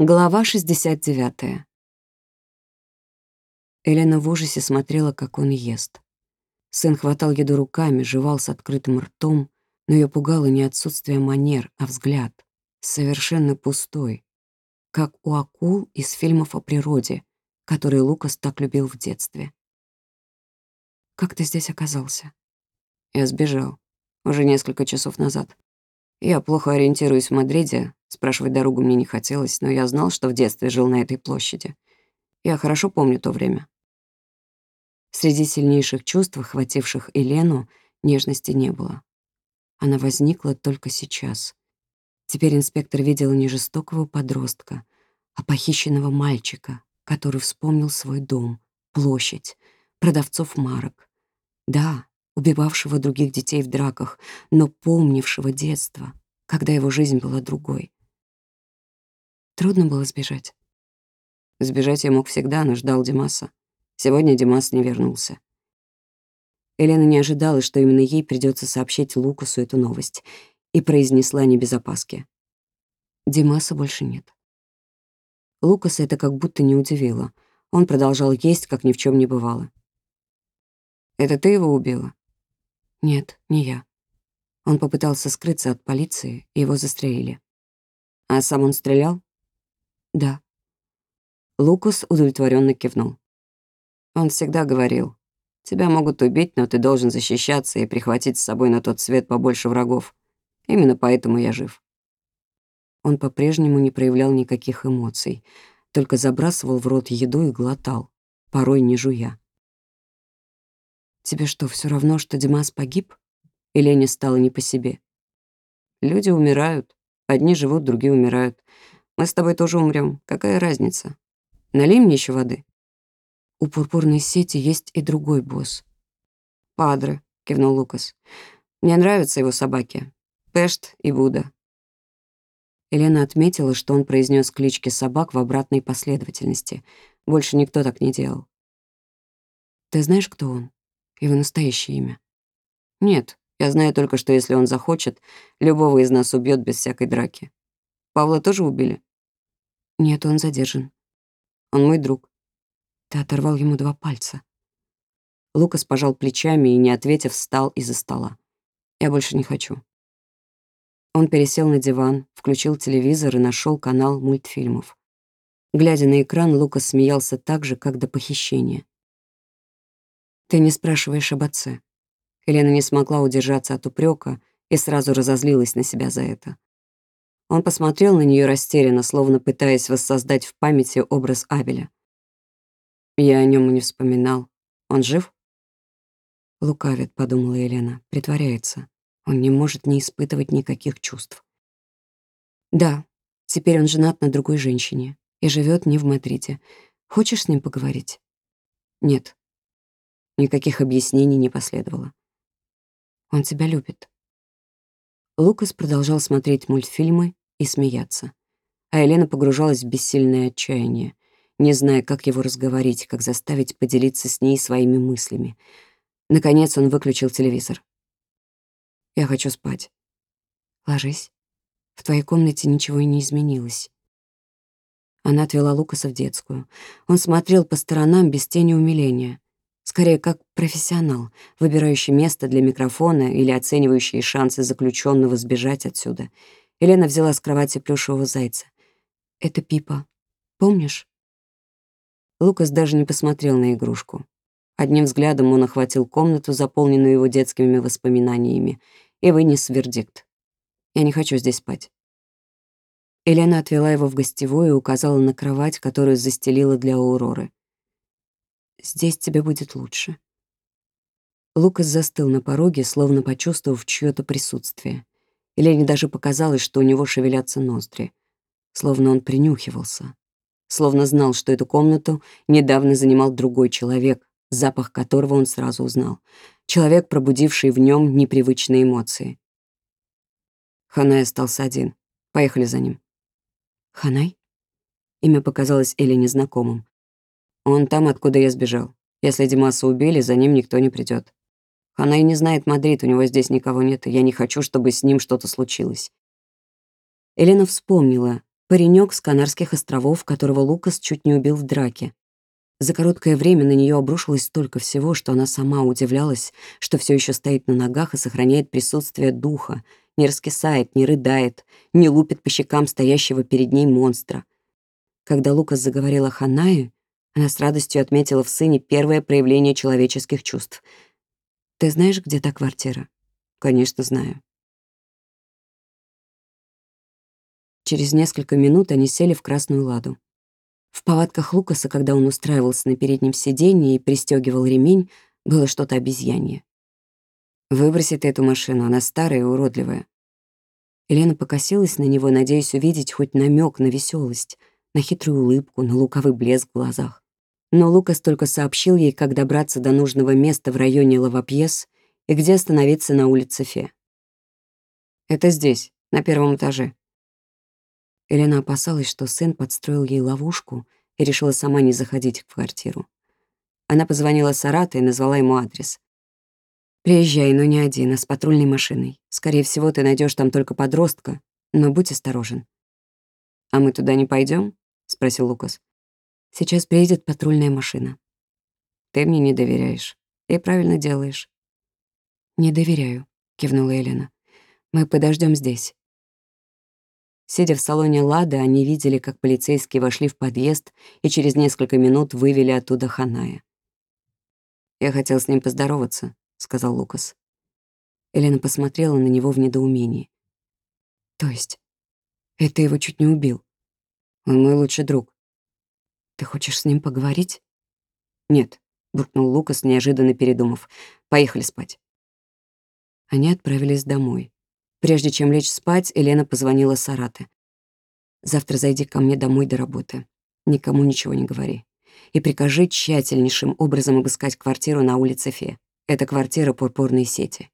Глава 69. Елена в ужасе смотрела, как он ест. Сын хватал еду руками, жевал с открытым ртом, но ее пугало не отсутствие манер, а взгляд, совершенно пустой, как у акул из фильмов о природе, которые Лукас так любил в детстве. «Как ты здесь оказался?» Я сбежал. Уже несколько часов назад. Я плохо ориентируюсь в Мадриде, спрашивать дорогу мне не хотелось, но я знал, что в детстве жил на этой площади. Я хорошо помню то время. Среди сильнейших чувств, охвативших Елену, нежности не было. Она возникла только сейчас. Теперь инспектор видел не жестокого подростка, а похищенного мальчика, который вспомнил свой дом, площадь, продавцов марок. Да, убивавшего других детей в драках, но помнившего детство, когда его жизнь была другой. Трудно было сбежать. Сбежать я мог всегда, но ждал Димаса. Сегодня Димас не вернулся. Елена не ожидала, что именно ей придется сообщить Лукасу эту новость, и произнесла не без опаски. Димаса больше нет. Лукаса это как будто не удивило. Он продолжал есть, как ни в чем не бывало. «Это ты его убила?» Нет, не я. Он попытался скрыться от полиции, и его застрелили. А сам он стрелял? Да. Лукас удовлетворенно кивнул. Он всегда говорил, тебя могут убить, но ты должен защищаться и прихватить с собой на тот свет побольше врагов. Именно поэтому я жив. Он по-прежнему не проявлял никаких эмоций, только забрасывал в рот еду и глотал, порой не жуя. Тебе что, все равно, что Димас погиб? Елене стало не по себе. Люди умирают. Одни живут, другие умирают. Мы с тобой тоже умрем. Какая разница? Налей мне еще воды. У пурпурной сети есть и другой босс. Падре, кивнул Лукас. Мне нравятся его собаки. Пешт и Буда. Елена отметила, что он произнес клички собак в обратной последовательности. Больше никто так не делал. «Ты знаешь, кто он?» Его настоящее имя? Нет, я знаю только, что если он захочет, любого из нас убьет без всякой драки. Павла тоже убили? Нет, он задержан. Он мой друг. Ты оторвал ему два пальца. Лукас пожал плечами и, не ответив, встал из-за стола. Я больше не хочу. Он пересел на диван, включил телевизор и нашел канал мультфильмов. Глядя на экран, Лукас смеялся так же, как до похищения. Ты не спрашиваешь об отце. Елена не смогла удержаться от упрека и сразу разозлилась на себя за это. Он посмотрел на нее растерянно, словно пытаясь воссоздать в памяти образ Авеля. Я о нем и не вспоминал. Он жив? Лукавит, подумала Елена, притворяется. Он не может не испытывать никаких чувств. Да, теперь он женат на другой женщине и живет не в Мадриде. Хочешь с ним поговорить? Нет. Никаких объяснений не последовало. Он тебя любит. Лукас продолжал смотреть мультфильмы и смеяться. А Елена погружалась в бессильное отчаяние, не зная, как его разговорить, как заставить поделиться с ней своими мыслями. Наконец он выключил телевизор. «Я хочу спать». «Ложись. В твоей комнате ничего и не изменилось». Она отвела Лукаса в детскую. Он смотрел по сторонам без тени умиления скорее как профессионал, выбирающий место для микрофона или оценивающий шансы заключенного сбежать отсюда. Елена взяла с кровати плюшевого зайца. «Это Пипа. Помнишь?» Лукас даже не посмотрел на игрушку. Одним взглядом он охватил комнату, заполненную его детскими воспоминаниями, и вынес вердикт. «Я не хочу здесь спать». Елена отвела его в гостевую и указала на кровать, которую застелила для Ауроры. Здесь тебе будет лучше». Лукас застыл на пороге, словно почувствовав чьё-то присутствие. Елене даже показалось, что у него шевелятся ноздри. Словно он принюхивался. Словно знал, что эту комнату недавно занимал другой человек, запах которого он сразу узнал. Человек, пробудивший в нем непривычные эмоции. Ханай остался один. Поехали за ним. Ханай? Имя показалось Эле знакомым. Он там, откуда я сбежал. Если Димаса убили, за ним никто не придет. Она и не знает Мадрид, у него здесь никого нет, и я не хочу, чтобы с ним что-то случилось. Елена вспомнила, Паренек с Канарских островов, которого Лукас чуть не убил в драке. За короткое время на нее обрушилось столько всего, что она сама удивлялась, что все еще стоит на ногах и сохраняет присутствие духа, не раскисает, не рыдает, не лупит по щекам стоящего перед ней монстра. Когда Лукас заговорил о Ханае, она с радостью отметила в сыне первое проявление человеческих чувств. «Ты знаешь, где та квартира?» «Конечно, знаю». Через несколько минут они сели в красную ладу. В повадках Лукаса, когда он устраивался на переднем сиденье и пристегивал ремень, было что-то обезьянье. «Выброси ты эту машину, она старая и уродливая». Елена покосилась на него, надеясь увидеть хоть намек на веселость, на хитрую улыбку, на луковый блеск в глазах. Но Лукас только сообщил ей, как добраться до нужного места в районе Лавапьес и где остановиться на улице Фе. «Это здесь, на первом этаже», Елена опасалась, что сын подстроил ей ловушку и решила сама не заходить в квартиру. Она позвонила Сарата и назвала ему адрес. «Приезжай, но не один, а с патрульной машиной. Скорее всего, ты найдешь там только подростка, но будь осторожен». «А мы туда не пойдем? спросил Лукас. «Сейчас приедет патрульная машина». «Ты мне не доверяешь. И правильно делаешь». «Не доверяю», — кивнула Елена. «Мы подождем здесь. Сидя в салоне «Лады», они видели, как полицейские вошли в подъезд и через несколько минут вывели оттуда Ханая. «Я хотел с ним поздороваться», — сказал Лукас. Елена посмотрела на него в недоумении. «То есть? Это его чуть не убил? Он мой лучший друг. Ты хочешь с ним поговорить?» «Нет», — буркнул Лукас, неожиданно передумав. «Поехали спать». Они отправились домой. Прежде чем лечь спать, Елена позвонила Сарате. «Завтра зайди ко мне домой до работы. Никому ничего не говори. И прикажи тщательнейшим образом обыскать квартиру на улице Фе. Это квартира пурпурной сети.